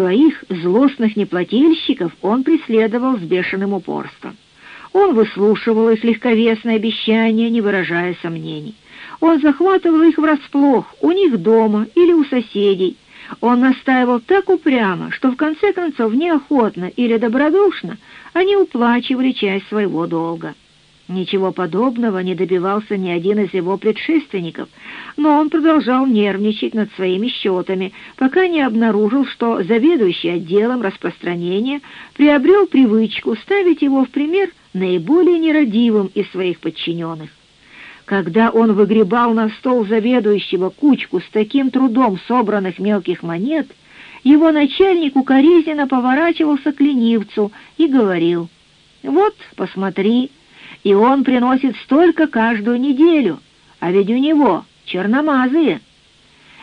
Своих злостных неплательщиков он преследовал с бешеным упорством. Он выслушивал их легковесные обещания, не выражая сомнений. Он захватывал их врасплох у них дома или у соседей. Он настаивал так упрямо, что в конце концов неохотно или добродушно они уплачивали часть своего долга. Ничего подобного не добивался ни один из его предшественников, но он продолжал нервничать над своими счетами, пока не обнаружил, что заведующий отделом распространения приобрел привычку ставить его в пример наиболее нерадивым из своих подчиненных. Когда он выгребал на стол заведующего кучку с таким трудом собранных мелких монет, его начальник укоризненно поворачивался к ленивцу и говорил, «Вот, посмотри, и он приносит столько каждую неделю, а ведь у него черномазые».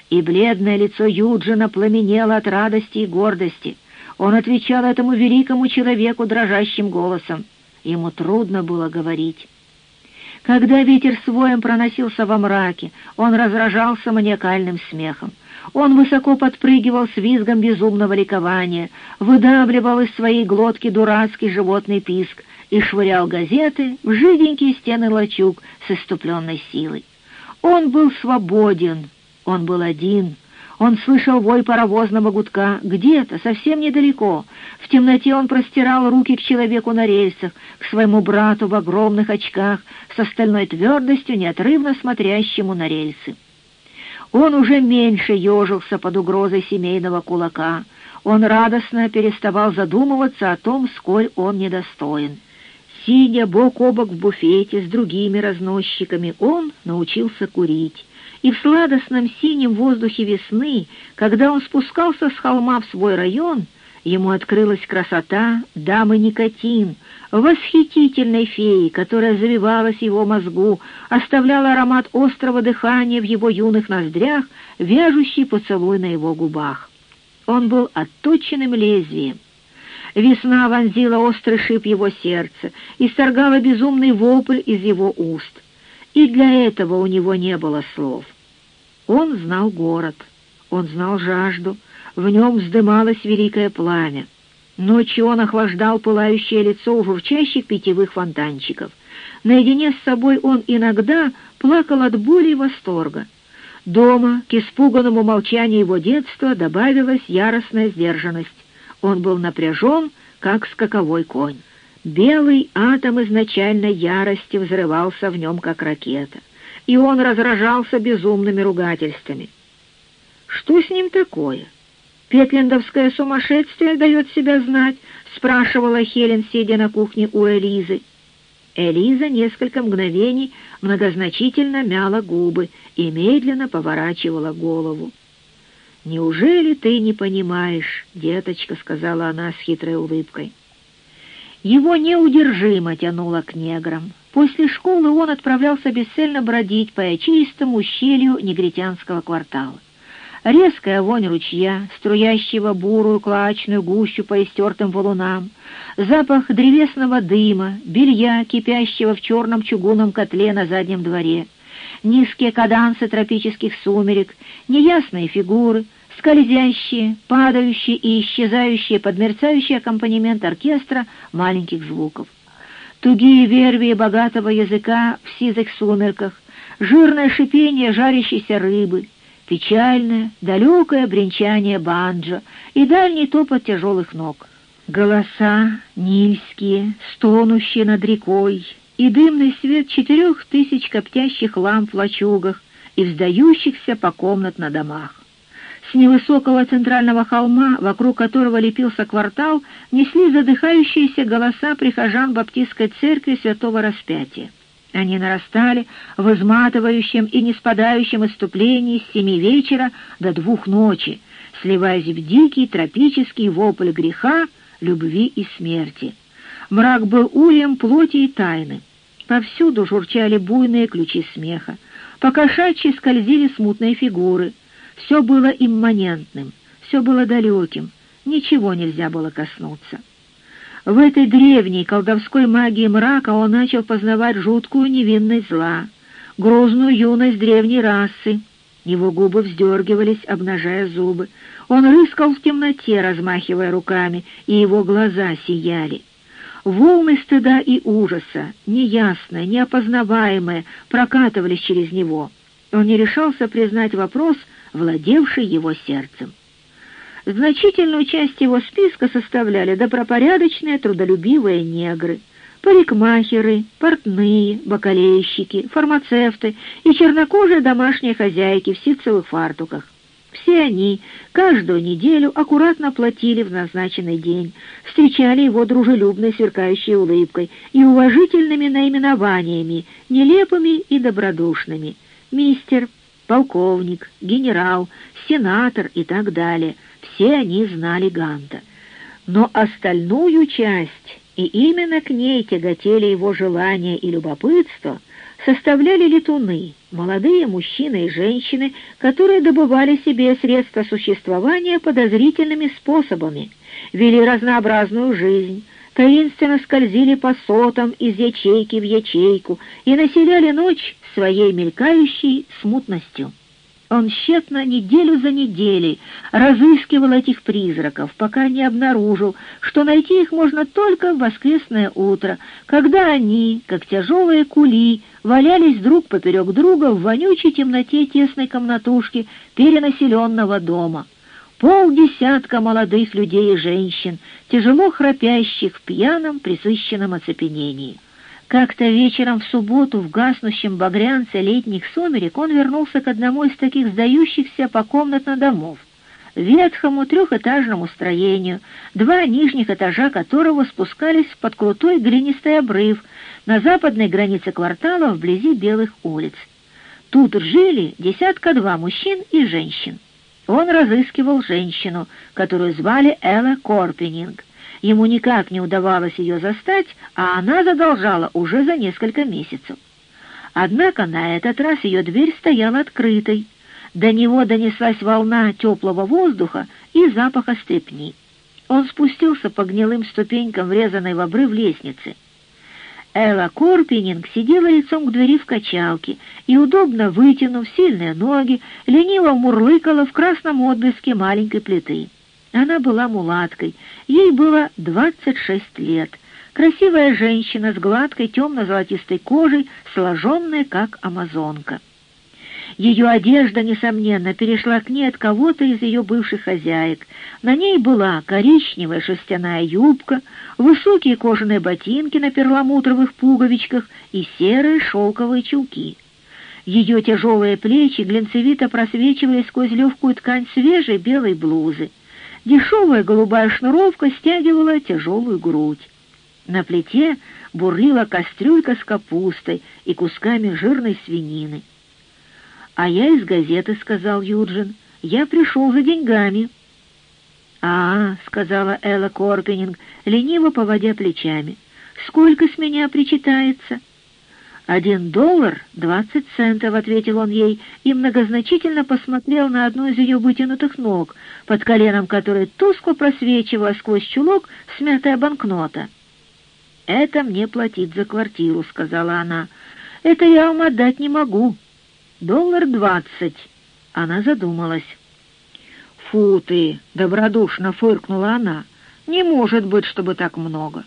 И бледное лицо Юджина пламенело от радости и гордости. Он отвечал этому великому человеку дрожащим голосом. Ему трудно было говорить. Когда ветер своем проносился во мраке, он разражался маниакальным смехом. Он высоко подпрыгивал с визгом безумного ликования, выдавливал из своей глотки дурацкий животный писк, и швырял газеты в жиденькие стены лачуг с иступленной силой. Он был свободен, он был один, он слышал вой паровозного гудка где-то, совсем недалеко. В темноте он простирал руки к человеку на рельсах, к своему брату в огромных очках, с остальной твердостью, неотрывно смотрящему на рельсы. Он уже меньше ежился под угрозой семейного кулака. Он радостно переставал задумываться о том, сколь он недостоин. Сидя бок о бок в буфете с другими разносчиками, он научился курить. И в сладостном синем воздухе весны, когда он спускался с холма в свой район, ему открылась красота дамы Никотин, восхитительной феи, которая завивалась в его мозгу, оставляла аромат острого дыхания в его юных ноздрях, вяжущий поцелуй на его губах. Он был отточенным лезвием, Весна вонзила острый шип его сердца и сторгала безумный вопль из его уст. И для этого у него не было слов. Он знал город, он знал жажду, в нем вздымалось великое пламя. Ночью он охлаждал пылающее лицо у журчащих питьевых фонтанчиков. Наедине с собой он иногда плакал от боли и восторга. Дома, к испуганному молчанию его детства, добавилась яростная сдержанность. Он был напряжен, как скаковой конь. Белый атом изначальной ярости взрывался в нем, как ракета, и он разражался безумными ругательствами. «Что с ним такое? Петлендовское сумасшествие дает себя знать?» — спрашивала Хелен, сидя на кухне у Элизы. Элиза несколько мгновений многозначительно мяла губы и медленно поворачивала голову. «Неужели ты не понимаешь, деточка?» — сказала она с хитрой улыбкой. Его неудержимо тянуло к неграм. После школы он отправлялся бесцельно бродить по чистому ущелью негритянского квартала. Резкая вонь ручья, струящего бурую клачную гущу по истертым валунам, запах древесного дыма, белья, кипящего в черном чугунном котле на заднем дворе, низкие кадансы тропических сумерек, неясные фигуры — скользящие, падающие и исчезающие под мерцающий аккомпанемент оркестра маленьких звуков. Тугие верви богатого языка в сизых сумерках, жирное шипение жарящейся рыбы, печальное, далекое бренчание банджо и дальний топот тяжелых ног. Голоса нильские, стонущие над рекой, и дымный свет четырех тысяч коптящих ламп в лачугах и вздающихся по комнат на домах. С невысокого центрального холма, вокруг которого лепился квартал, несли задыхающиеся голоса прихожан Баптистской церкви Святого Распятия. Они нарастали в изматывающем и неспадающем иступлении с семи вечера до двух ночи, сливаясь в дикий тропический вопль греха, любви и смерти. Мрак был ульем плоти и тайны. Повсюду журчали буйные ключи смеха. По скользили смутные фигуры — все было имманентным, все было далеким, ничего нельзя было коснуться. В этой древней колдовской магии мрака он начал познавать жуткую невинность зла, грозную юность древней расы, Его губы вздергивались, обнажая зубы. Он рыскал в темноте, размахивая руками, и его глаза сияли. Волны стыда и ужаса, неясные, неопознаваемые, прокатывались через него. Он не решался признать вопрос, владевший его сердцем. Значительную часть его списка составляли добропорядочные, трудолюбивые негры — парикмахеры, портные, бакалейщики, фармацевты и чернокожие домашние хозяйки в ситцевых фартуках. Все они каждую неделю аккуратно платили в назначенный день, встречали его дружелюбной сверкающей улыбкой и уважительными наименованиями, нелепыми и добродушными. Мистер, полковник, генерал, сенатор и так далее. Все они знали Ганта. Но остальную часть и именно к ней тяготели его желания и любопытство, составляли летуны, молодые мужчины и женщины, которые добывали себе средства существования подозрительными способами, вели разнообразную жизнь, таинственно скользили по сотам из ячейки в ячейку и населяли ночь своей мелькающей смутностью. Он тщетно неделю за неделей разыскивал этих призраков, пока не обнаружил, что найти их можно только в воскресное утро, когда они, как тяжелые кули, валялись друг поперек друга в вонючей темноте тесной комнатушки перенаселенного дома. Полдесятка молодых людей и женщин, тяжело храпящих в пьяном присыщенном оцепенении. Как-то вечером в субботу в гаснущем багрянце летних сумерек он вернулся к одному из таких сдающихся покомнатно домов, ветхому трехэтажному строению, два нижних этажа которого спускались под крутой глинистый обрыв на западной границе квартала вблизи Белых улиц. Тут жили десятка-два мужчин и женщин. Он разыскивал женщину, которую звали Элла Корпенинг. Ему никак не удавалось ее застать, а она задолжала уже за несколько месяцев. Однако на этот раз ее дверь стояла открытой. До него донеслась волна теплого воздуха и запаха стрепни. Он спустился по гнилым ступенькам, врезанной в обрыв лестницы. Элла Корпининг сидела лицом к двери в качалке и, удобно вытянув сильные ноги, лениво мурлыкала в красном отблеске маленькой плиты. Она была мулаткой, ей было 26 лет. Красивая женщина с гладкой темно-золотистой кожей, сложенная, как амазонка. Ее одежда, несомненно, перешла к ней от кого-то из ее бывших хозяек. На ней была коричневая шерстяная юбка, высокие кожаные ботинки на перламутровых пуговичках и серые шелковые чулки. Ее тяжелые плечи глинцевито просвечивали сквозь легкую ткань свежей белой блузы. Дешевая голубая шнуровка стягивала тяжелую грудь. На плите бурлила кастрюлька с капустой и кусками жирной свинины. «А я из газеты», — сказал Юджин. «Я пришел за деньгами». «А, — сказала Элла Корпенинг, лениво поводя плечами, — сколько с меня причитается?» «Один доллар двадцать центов», — ответил он ей, и многозначительно посмотрел на одну из ее вытянутых ног, под коленом которой тускло просвечивала сквозь чулок смятая банкнота. «Это мне платить за квартиру», — сказала она. «Это я вам отдать не могу. Доллар двадцать». Она задумалась. «Фу ты!» — добродушно фыркнула она. «Не может быть, чтобы так много».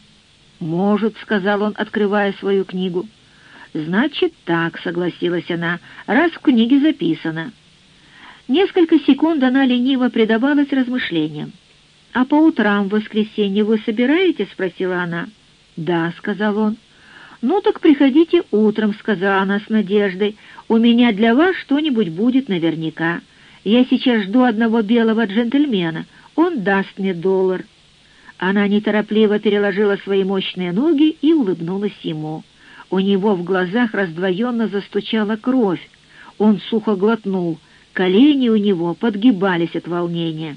«Может», — сказал он, открывая свою книгу. «Значит, так», — согласилась она, — «раз в книге записано». Несколько секунд она лениво предавалась размышлениям. «А по утрам в воскресенье вы собираетесь?» — спросила она. «Да», — сказал он. «Ну так приходите утром», — сказала она с надеждой. «У меня для вас что-нибудь будет наверняка. Я сейчас жду одного белого джентльмена. Он даст мне доллар». Она неторопливо переложила свои мощные ноги и улыбнулась ему. У него в глазах раздвоенно застучала кровь. Он сухо глотнул, колени у него подгибались от волнения.